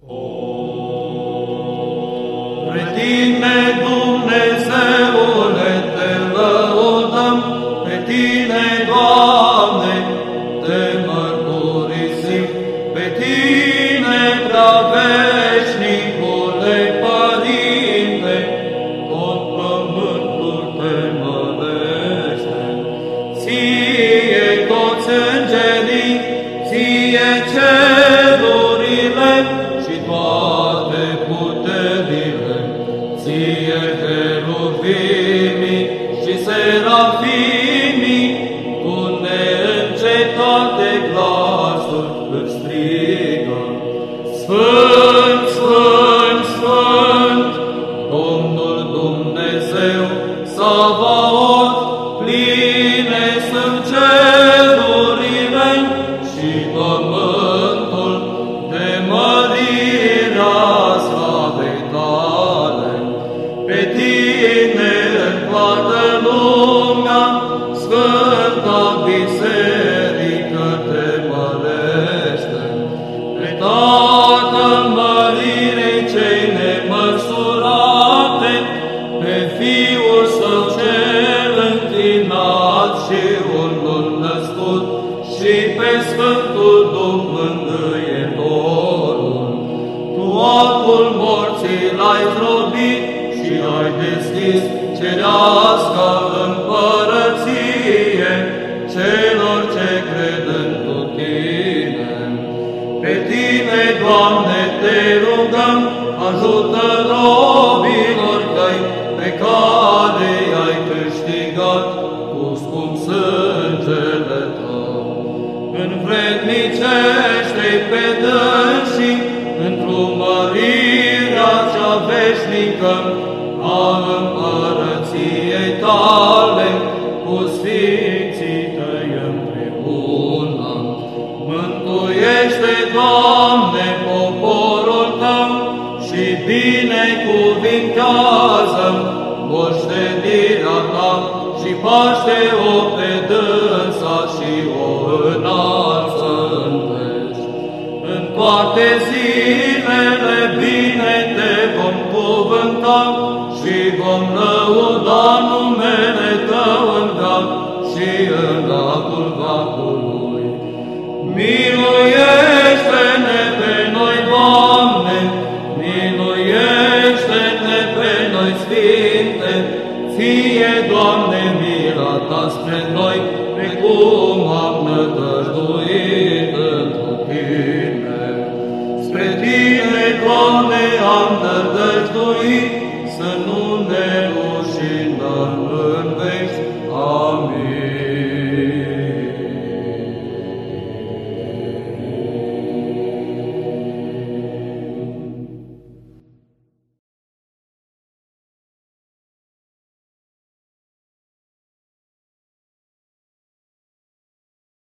Pre tine, Dumnezeule, te lăudăm, pe tine, Doamne, te mărturisim, pe tine, prea veșnicule Părinte, tot pământul te mărește. Ție toți îngerii, ție cerurile Sfânt, Sfânt, Sfânt, Domnul Dumnezeu, Savaot, pline sunt cerurile și pământul de mărirea slavei tale. Pe tine nemăsurate, pe Fiul Său cel închinat și unul născut, și pe Sfântul Duh Mângâietorul. Tu acul morții l-ai zdrobit și ai deschis cerească împărăție celor ce cred în tine. Pe tine, Doamne, te rugăm, ajută robilor tăi pe care ai câștigat cu scump sângele tău. Învrednicește pe dânsii într-o mărirea cea veșnică a împărăției tale binecuvintează moștenirea ta și paște-o pe dânsa și o înalță în veci. În toate zilele bine te vom cuvânta și vom lăuda numele Tău în veac și în lacul vacului. Miluiește-ne Sfinte, Fie, Doamne,